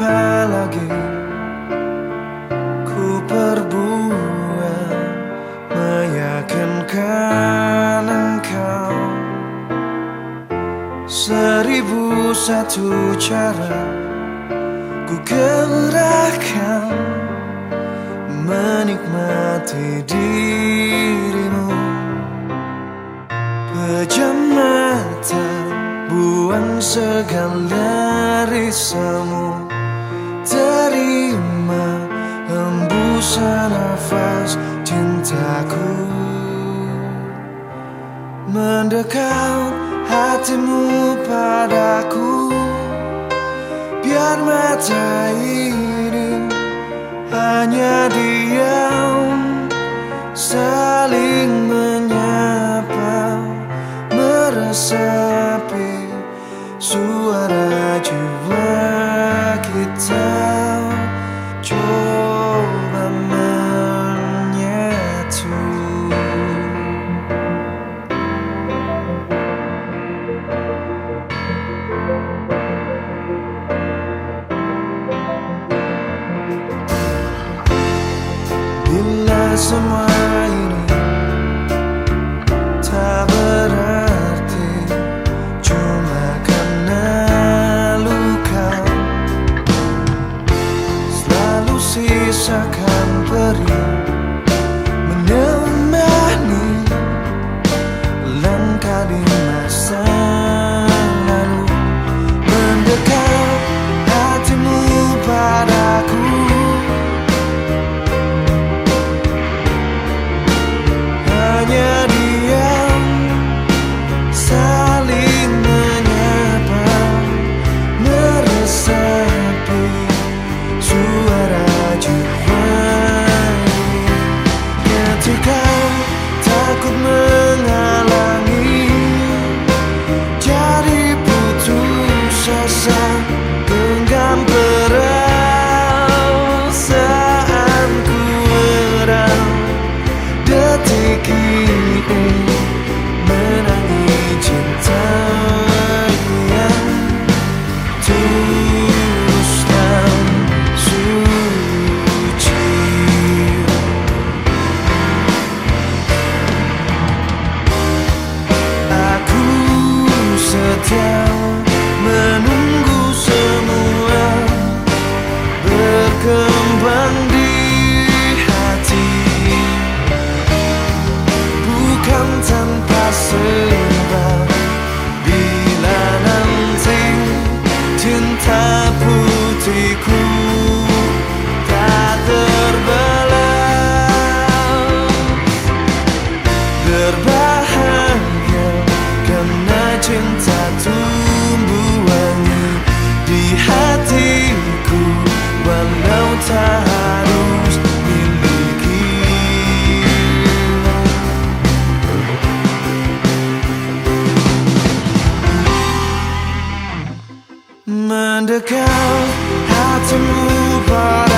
Apalagi ku perbuat meyakinkan engkau. Seribu satu cara ku gerakkan menikmati dirimu. Pejam mata buang segala risamu terima hembusan nafas cintaku mendekat hatimu padaku biar mata ini hanya diam. someone keeping how to move on.